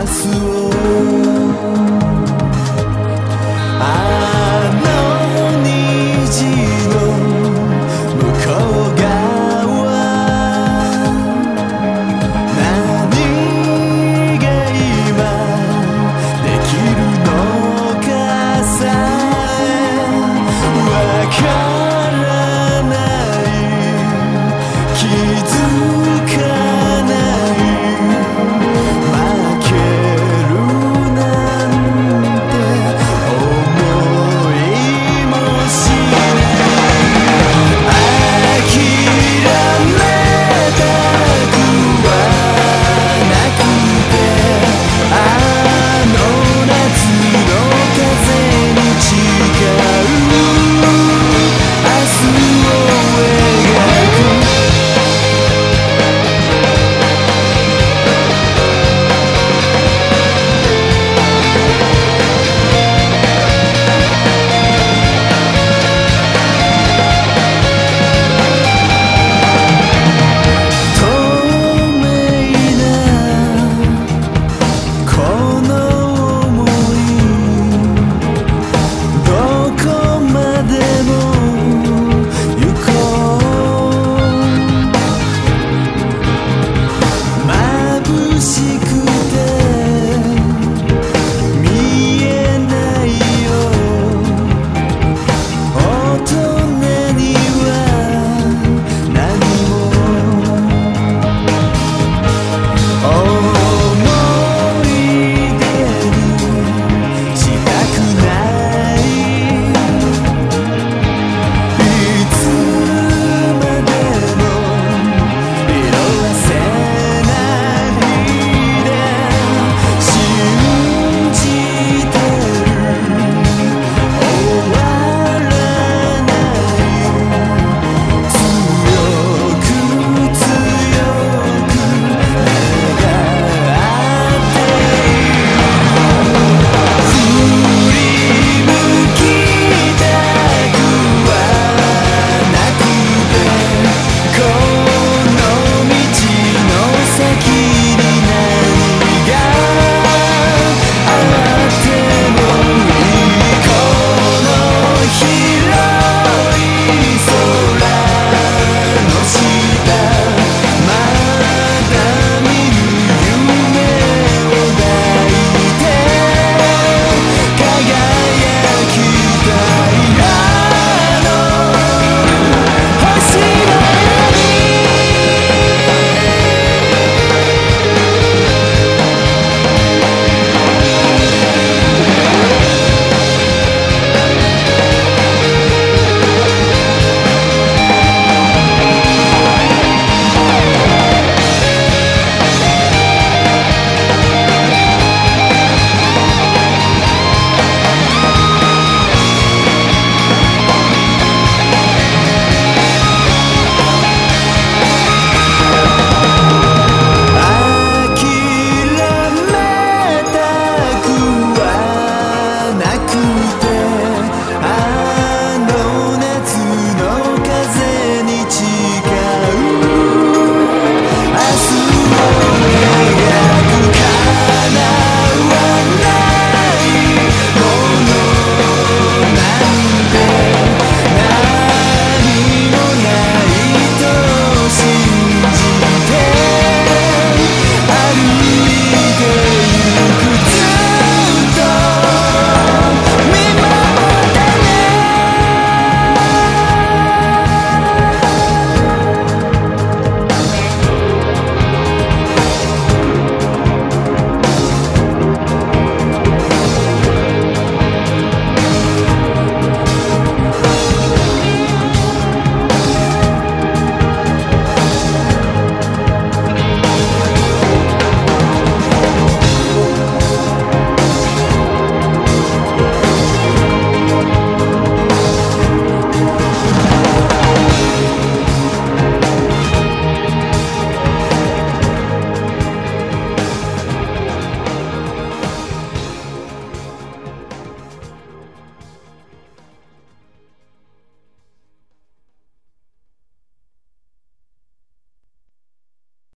明日を